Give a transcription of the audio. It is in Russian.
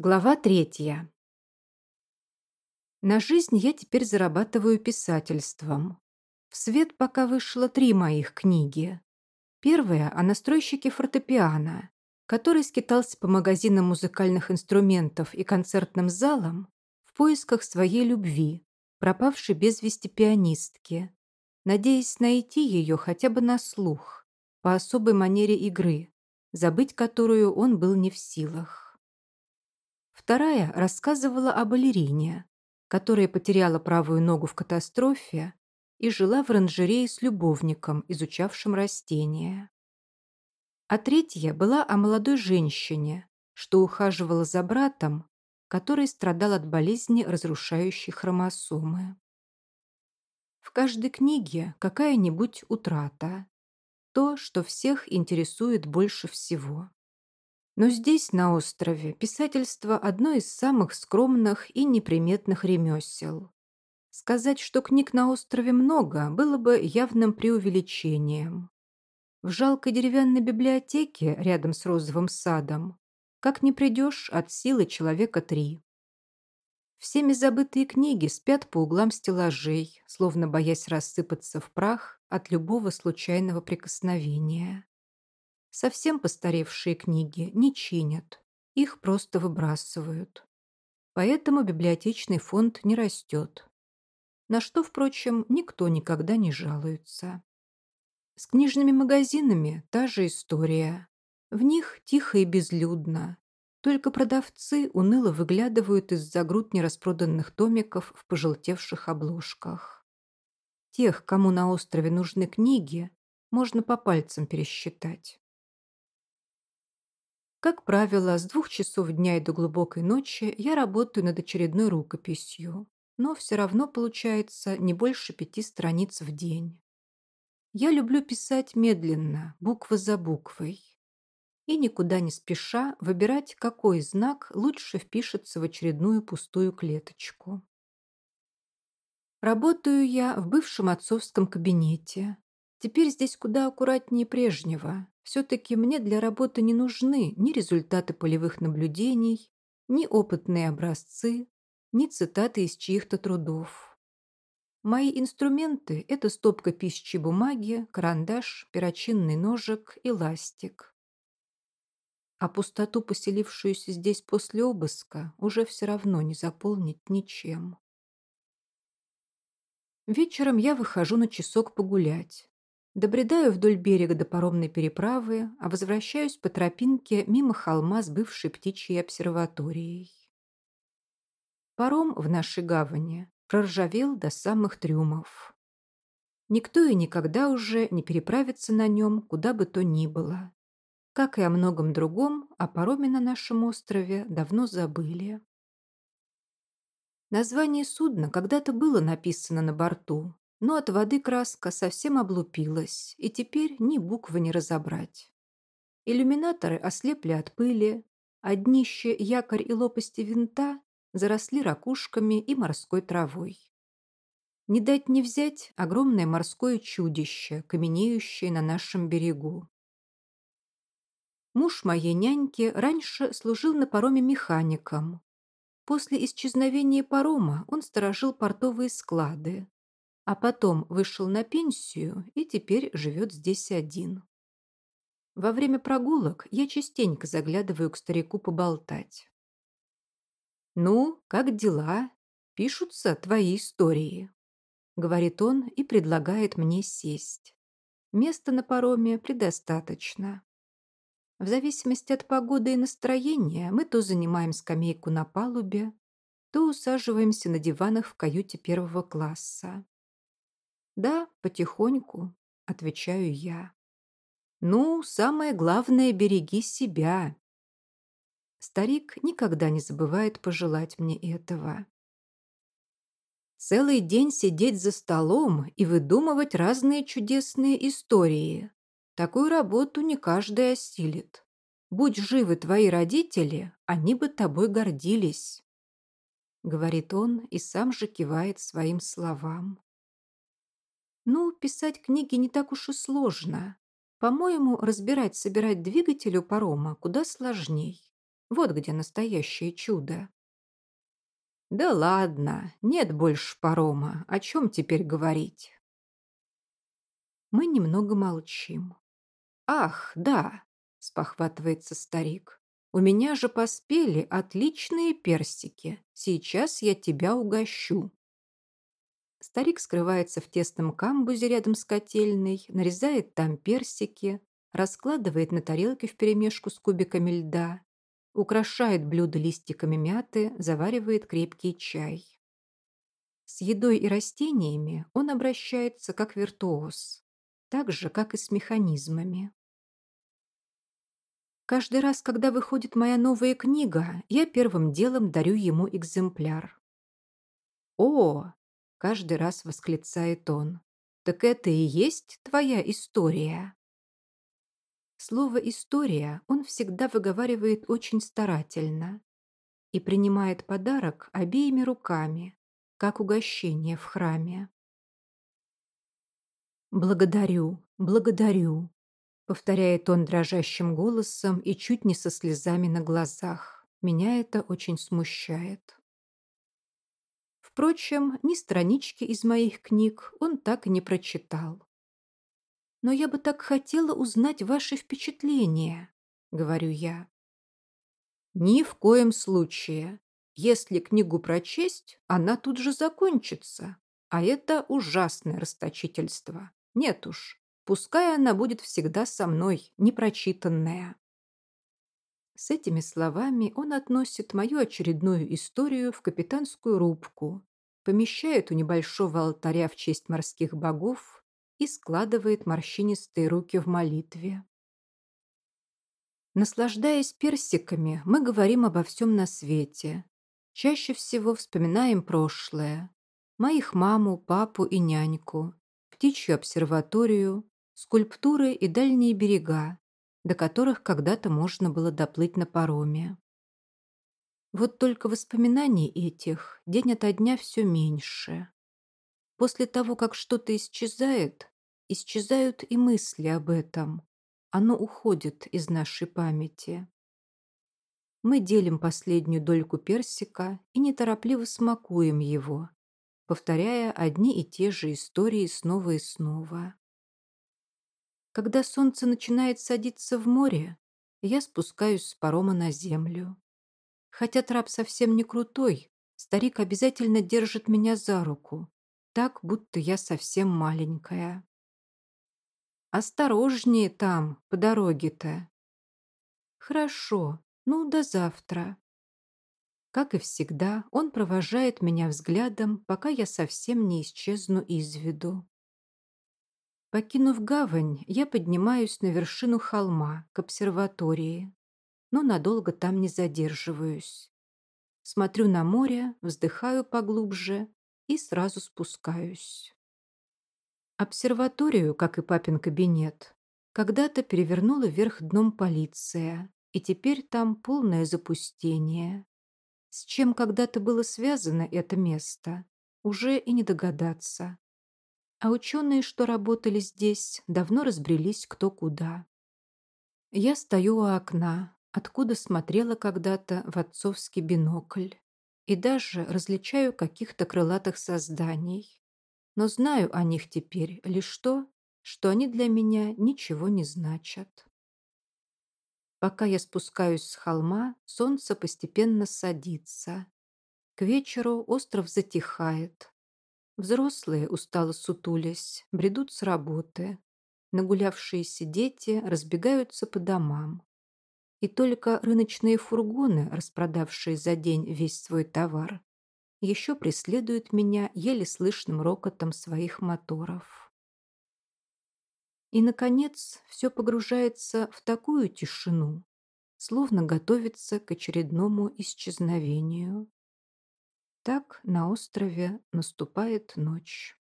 Глава третья. На жизнь я теперь зарабатываю писательством. В свет пока вышло три моих книги. Первая о настройщике фортепиано, который скитался по магазинам музыкальных инструментов и концертным залам в поисках своей любви, пропавшей без вести пианистки, надеясь найти ее хотя бы на слух, по особой манере игры, забыть которую он был не в силах. Вторая рассказывала о балерине, которая потеряла правую ногу в катастрофе и жила в оранжерее с любовником, изучавшим растения. А третья была о молодой женщине, что ухаживала за братом, который страдал от болезни, разрушающей хромосомы. В каждой книге какая-нибудь утрата, то, что всех интересует больше всего. Но здесь, на острове, писательство – одно из самых скромных и неприметных ремесел. Сказать, что книг на острове много, было бы явным преувеличением. В жалкой деревянной библиотеке рядом с розовым садом как не придешь от силы человека три. Всеми забытые книги спят по углам стеллажей, словно боясь рассыпаться в прах от любого случайного прикосновения. Совсем постаревшие книги не чинят, их просто выбрасывают. Поэтому библиотечный фонд не растет. На что, впрочем, никто никогда не жалуется. С книжными магазинами та же история. В них тихо и безлюдно. Только продавцы уныло выглядывают из-за груд нераспроданных томиков в пожелтевших обложках. Тех, кому на острове нужны книги, можно по пальцам пересчитать. Как правило, с двух часов дня и до глубокой ночи я работаю над очередной рукописью, но все равно получается не больше пяти страниц в день. Я люблю писать медленно, буква за буквой. И никуда не спеша выбирать, какой знак лучше впишется в очередную пустую клеточку. Работаю я в бывшем отцовском кабинете. Теперь здесь куда аккуратнее прежнего. Все-таки мне для работы не нужны ни результаты полевых наблюдений, ни опытные образцы, ни цитаты из чьих-то трудов. Мои инструменты – это стопка пищи бумаги, карандаш, перочинный ножик и ластик. А пустоту, поселившуюся здесь после обыска, уже все равно не заполнить ничем. Вечером я выхожу на часок погулять. Добредаю вдоль берега до паромной переправы, а возвращаюсь по тропинке мимо холма с бывшей птичьей обсерваторией. Паром в нашей гавани проржавел до самых трюмов. Никто и никогда уже не переправится на нем, куда бы то ни было. Как и о многом другом, о пароме на нашем острове давно забыли. Название судна когда-то было написано на борту, но от воды краска совсем облупилась, и теперь ни буквы не разобрать. Иллюминаторы ослепли от пыли, а днище, якорь и лопасти винта заросли ракушками и морской травой. Не дать не взять огромное морское чудище, каменеющее на нашем берегу. Муж моей няньки раньше служил на пароме механиком. После исчезновения парома он сторожил портовые склады, а потом вышел на пенсию и теперь живет здесь один. Во время прогулок я частенько заглядываю к старику поболтать. «Ну, как дела? Пишутся твои истории», — говорит он и предлагает мне сесть. Места на пароме предостаточно. В зависимости от погоды и настроения мы то занимаем скамейку на палубе, то усаживаемся на диванах в каюте первого класса. «Да, потихоньку», — отвечаю я. «Ну, самое главное, береги себя». Старик никогда не забывает пожелать мне этого. Целый день сидеть за столом и выдумывать разные чудесные истории. Такую работу не каждый осилит. Будь живы твои родители, они бы тобой гордились. Говорит он и сам же кивает своим словам. Ну, писать книги не так уж и сложно. По-моему, разбирать-собирать двигатель у парома куда сложней. Вот где настоящее чудо. Да ладно, нет больше парома. О чем теперь говорить? Мы немного молчим. Ах, да, спохватывается старик. У меня же поспели отличные персики. Сейчас я тебя угощу. Старик скрывается в тесном камбузе рядом с котельной, нарезает там персики, раскладывает на тарелке вперемешку с кубиками льда, украшает блюдо листиками мяты, заваривает крепкий чай. С едой и растениями он обращается как виртуоз, так же, как и с механизмами. Каждый раз, когда выходит моя новая книга, я первым делом дарю ему экземпляр. «О!» – каждый раз восклицает он. «Так это и есть твоя история?» Слово «история» он всегда выговаривает очень старательно и принимает подарок обеими руками, как угощение в храме. «Благодарю, благодарю», Повторяет он дрожащим голосом и чуть не со слезами на глазах. Меня это очень смущает. Впрочем, ни странички из моих книг он так и не прочитал. «Но я бы так хотела узнать ваши впечатления», — говорю я. «Ни в коем случае. Если книгу прочесть, она тут же закончится. А это ужасное расточительство. Нет уж, Пускай она будет всегда со мной, непрочитанная. С этими словами он относит мою очередную историю в капитанскую рубку, помещает у небольшого алтаря в честь морских богов и складывает морщинистые руки в молитве. Наслаждаясь персиками, мы говорим обо всем на свете. Чаще всего вспоминаем прошлое. Моих маму, папу и няньку, птичью обсерваторию, скульптуры и дальние берега, до которых когда-то можно было доплыть на пароме. Вот только воспоминаний этих день ото дня все меньше. После того, как что-то исчезает, исчезают и мысли об этом. Оно уходит из нашей памяти. Мы делим последнюю дольку персика и неторопливо смакуем его, повторяя одни и те же истории снова и снова. Когда солнце начинает садиться в море, я спускаюсь с парома на землю. Хотя трап совсем не крутой, старик обязательно держит меня за руку, так, будто я совсем маленькая. «Осторожнее там, по дороге-то». «Хорошо, ну, до завтра». Как и всегда, он провожает меня взглядом, пока я совсем не исчезну из виду. Покинув гавань, я поднимаюсь на вершину холма, к обсерватории, но надолго там не задерживаюсь. Смотрю на море, вздыхаю поглубже и сразу спускаюсь. Обсерваторию, как и папин кабинет, когда-то перевернула вверх дном полиция, и теперь там полное запустение. С чем когда-то было связано это место, уже и не догадаться а ученые, что работали здесь, давно разбрелись кто куда. Я стою у окна, откуда смотрела когда-то в отцовский бинокль, и даже различаю каких-то крылатых созданий. Но знаю о них теперь лишь то, что они для меня ничего не значат. Пока я спускаюсь с холма, солнце постепенно садится. К вечеру остров затихает, Взрослые, устало сутулясь, бредут с работы. Нагулявшиеся дети разбегаются по домам. И только рыночные фургоны, распродавшие за день весь свой товар, еще преследуют меня еле слышным рокотом своих моторов. И, наконец, все погружается в такую тишину, словно готовится к очередному исчезновению. Так на острове наступает ночь.